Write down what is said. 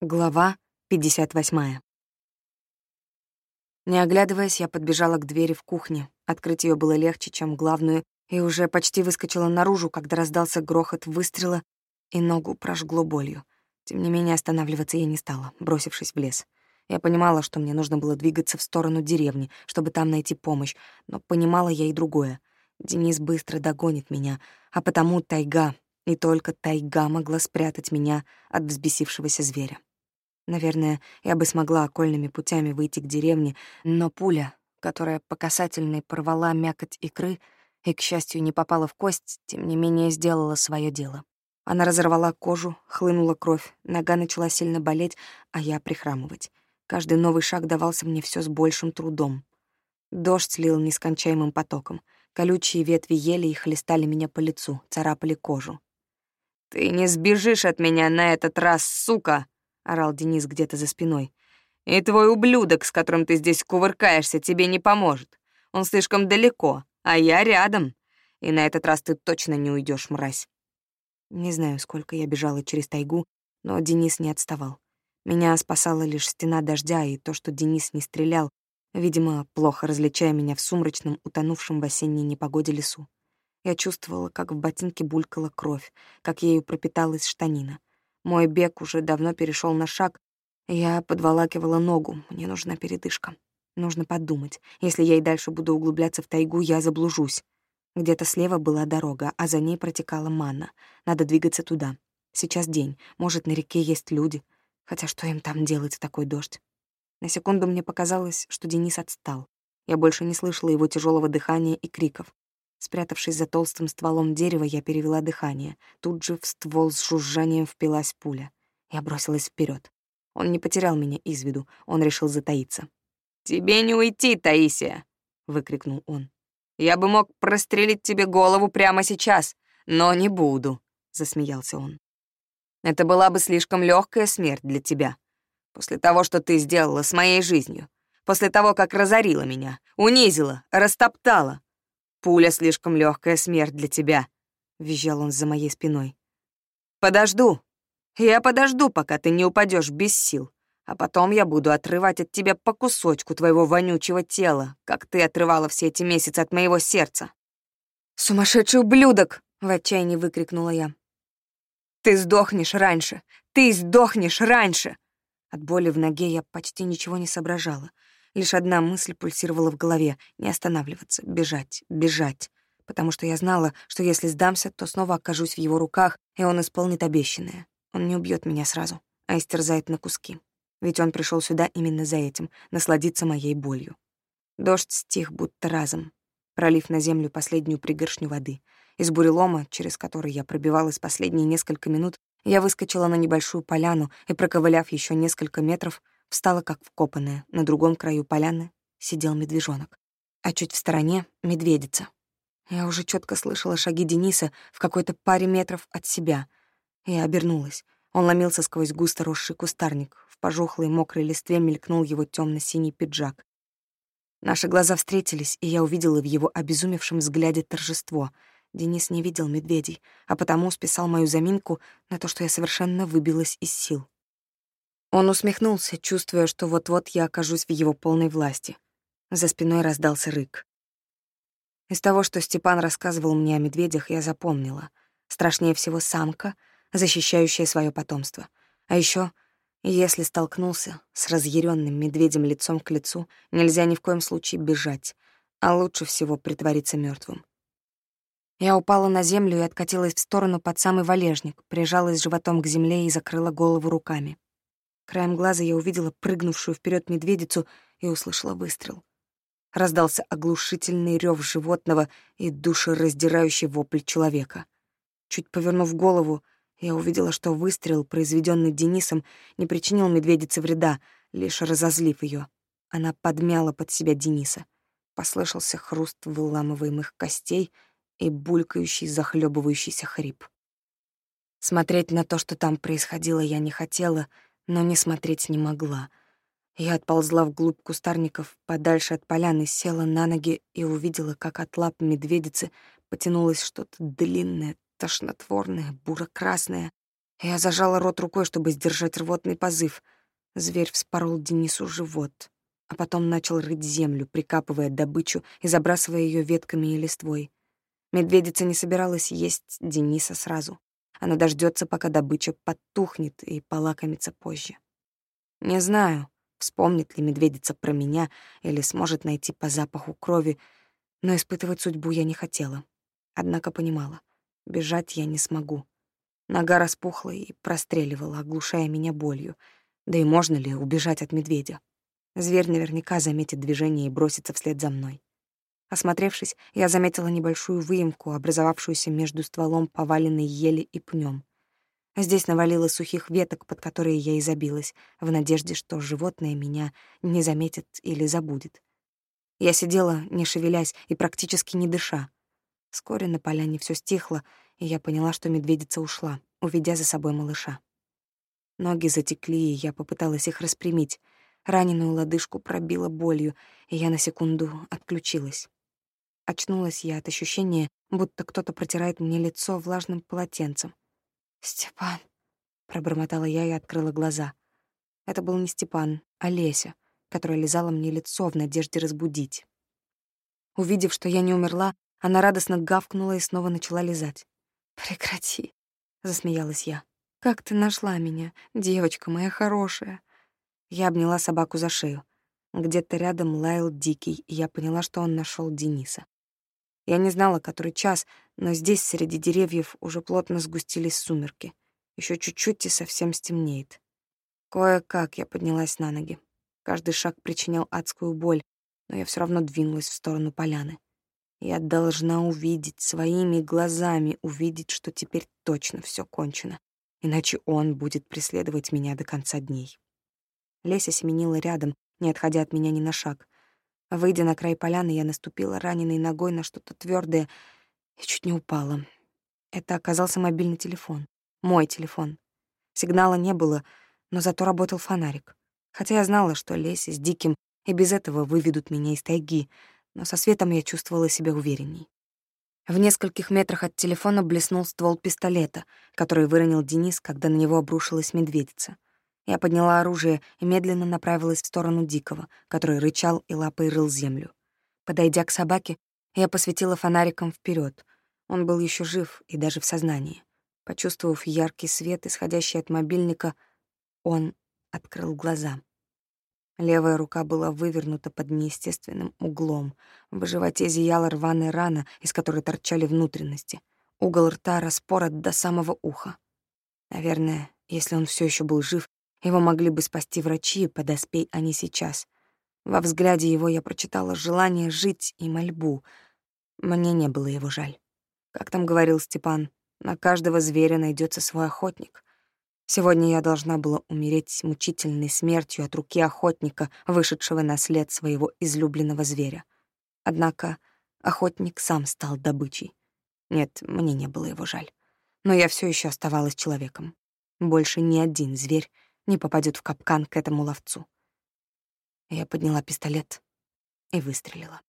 Глава 58. Не оглядываясь, я подбежала к двери в кухне. Открыть ее было легче, чем главную, и уже почти выскочила наружу, когда раздался грохот выстрела, и ногу прожгло болью. Тем не менее, останавливаться я не стала, бросившись в лес. Я понимала, что мне нужно было двигаться в сторону деревни, чтобы там найти помощь, но понимала я и другое. Денис быстро догонит меня, а потому тайга, и только тайга могла спрятать меня от взбесившегося зверя. Наверное, я бы смогла окольными путями выйти к деревне, но пуля, которая по касательной порвала мякоть икры и, к счастью, не попала в кость, тем не менее сделала свое дело. Она разорвала кожу, хлынула кровь, нога начала сильно болеть, а я прихрамывать. Каждый новый шаг давался мне все с большим трудом. Дождь слил нескончаемым потоком. Колючие ветви ели и хлестали меня по лицу, царапали кожу. «Ты не сбежишь от меня на этот раз, сука!» Орал Денис где-то за спиной. «И твой ублюдок, с которым ты здесь кувыркаешься, тебе не поможет. Он слишком далеко, а я рядом. И на этот раз ты точно не уйдешь, мразь». Не знаю, сколько я бежала через тайгу, но Денис не отставал. Меня спасала лишь стена дождя и то, что Денис не стрелял, видимо, плохо различая меня в сумрачном, утонувшем в осенней непогоде лесу. Я чувствовала, как в ботинке булькала кровь, как ею пропиталась штанина. Мой бег уже давно перешел на шаг. Я подволакивала ногу. Мне нужна передышка. Нужно подумать. Если я и дальше буду углубляться в тайгу, я заблужусь. Где-то слева была дорога, а за ней протекала манна. Надо двигаться туда. Сейчас день. Может, на реке есть люди. Хотя что им там делать в такой дождь? На секунду мне показалось, что Денис отстал. Я больше не слышала его тяжелого дыхания и криков. Спрятавшись за толстым стволом дерева, я перевела дыхание. Тут же в ствол с жужжанием впилась пуля. Я бросилась вперед. Он не потерял меня из виду, он решил затаиться. «Тебе не уйти, Таисия!» — выкрикнул он. «Я бы мог прострелить тебе голову прямо сейчас, но не буду», — засмеялся он. «Это была бы слишком легкая смерть для тебя. После того, что ты сделала с моей жизнью, после того, как разорила меня, унизила, растоптала, Пуля слишком легкая смерть для тебя», — визжал он за моей спиной. «Подожду. Я подожду, пока ты не упадешь без сил, а потом я буду отрывать от тебя по кусочку твоего вонючего тела, как ты отрывала все эти месяцы от моего сердца». «Сумасшедший ублюдок!» — в отчаянии выкрикнула я. «Ты сдохнешь раньше! Ты сдохнешь раньше!» От боли в ноге я почти ничего не соображала — Лишь одна мысль пульсировала в голове — не останавливаться, бежать, бежать. Потому что я знала, что если сдамся, то снова окажусь в его руках, и он исполнит обещанное. Он не убьет меня сразу, а истерзает на куски. Ведь он пришел сюда именно за этим — насладиться моей болью. Дождь стих будто разом, пролив на землю последнюю пригоршню воды. Из бурелома, через который я пробивалась последние несколько минут, я выскочила на небольшую поляну и, проковыляв еще несколько метров, встала как вкопанная. На другом краю поляны сидел медвежонок, а чуть в стороне — медведица. Я уже четко слышала шаги Дениса в какой-то паре метров от себя. Я обернулась. Он ломился сквозь густо росший кустарник. В пожухлой мокрой листве мелькнул его темно синий пиджак. Наши глаза встретились, и я увидела в его обезумевшем взгляде торжество. Денис не видел медведей, а потому списал мою заминку на то, что я совершенно выбилась из сил. Он усмехнулся, чувствуя, что вот-вот я окажусь в его полной власти. За спиной раздался рык. Из того, что Степан рассказывал мне о медведях, я запомнила. Страшнее всего самка, защищающая свое потомство. А еще, если столкнулся с разъяренным медведем лицом к лицу, нельзя ни в коем случае бежать, а лучше всего притвориться мертвым. Я упала на землю и откатилась в сторону под самый валежник, прижалась животом к земле и закрыла голову руками. Краем глаза я увидела прыгнувшую вперед медведицу и услышала выстрел. Раздался оглушительный рев животного и душераздирающий вопль человека. Чуть повернув голову, я увидела, что выстрел, произведенный Денисом, не причинил медведице вреда, лишь разозлив ее. Она подмяла под себя Дениса. Послышался хруст выламываемых костей и булькающий, захлебывающийся хрип. Смотреть на то, что там происходило, я не хотела — но не смотреть не могла. Я отползла вглубь кустарников, подальше от поляны, села на ноги и увидела, как от лап медведицы потянулось что-то длинное, тошнотворное, буро-красное. Я зажала рот рукой, чтобы сдержать рвотный позыв. Зверь вспорол Денису живот, а потом начал рыть землю, прикапывая добычу и забрасывая ее ветками и листвой. Медведица не собиралась есть Дениса сразу. Она дождется, пока добыча подтухнет и полакомится позже. Не знаю, вспомнит ли медведица про меня или сможет найти по запаху крови, но испытывать судьбу я не хотела. Однако понимала, бежать я не смогу. Нога распухла и простреливала, оглушая меня болью. Да и можно ли убежать от медведя? Зверь наверняка заметит движение и бросится вслед за мной. Осмотревшись, я заметила небольшую выемку, образовавшуюся между стволом поваленной ели и пнем. Здесь навалило сухих веток, под которые я и забилась, в надежде, что животное меня не заметит или забудет. Я сидела, не шевелясь и практически не дыша. Вскоре на поляне все стихло, и я поняла, что медведица ушла, уведя за собой малыша. Ноги затекли, и я попыталась их распрямить. Раненую лодыжку пробила болью, и я на секунду отключилась. Очнулась я от ощущения, будто кто-то протирает мне лицо влажным полотенцем. «Степан», — пробормотала я и открыла глаза. Это был не Степан, а Леся, которая лизала мне лицо в надежде разбудить. Увидев, что я не умерла, она радостно гавкнула и снова начала лизать. «Прекрати», — засмеялась я. «Как ты нашла меня, девочка моя хорошая?» Я обняла собаку за шею. Где-то рядом лаял Дикий, и я поняла, что он нашел Дениса. Я не знала, который час, но здесь, среди деревьев, уже плотно сгустились сумерки. Еще чуть-чуть и совсем стемнеет. Кое-как я поднялась на ноги. Каждый шаг причинял адскую боль, но я все равно двинулась в сторону поляны. Я должна увидеть, своими глазами увидеть, что теперь точно все кончено, иначе он будет преследовать меня до конца дней. Леся семенила рядом, не отходя от меня ни на шаг. Выйдя на край поляны, я наступила раненой ногой на что-то твердое и чуть не упала. Это оказался мобильный телефон. Мой телефон. Сигнала не было, но зато работал фонарик. Хотя я знала, что Леся с Диким и без этого выведут меня из тайги — но со светом я чувствовала себя уверенней. В нескольких метрах от телефона блеснул ствол пистолета, который выронил Денис, когда на него обрушилась медведица. Я подняла оружие и медленно направилась в сторону Дикого, который рычал и лапой рыл землю. Подойдя к собаке, я посветила фонариком вперед. Он был еще жив и даже в сознании. Почувствовав яркий свет, исходящий от мобильника, он открыл глаза. Левая рука была вывернута под неестественным углом. В животе зияла рваная рана, из которой торчали внутренности. Угол рта распорот до самого уха. Наверное, если он все еще был жив, его могли бы спасти врачи, подоспей они сейчас. Во взгляде его я прочитала желание жить и мольбу. Мне не было его жаль. Как там говорил Степан, на каждого зверя найдется свой охотник. Сегодня я должна была умереть мучительной смертью от руки охотника, вышедшего на след своего излюбленного зверя. Однако охотник сам стал добычей. Нет, мне не было его жаль. Но я все еще оставалась человеком. Больше ни один зверь не попадет в капкан к этому ловцу. Я подняла пистолет и выстрелила.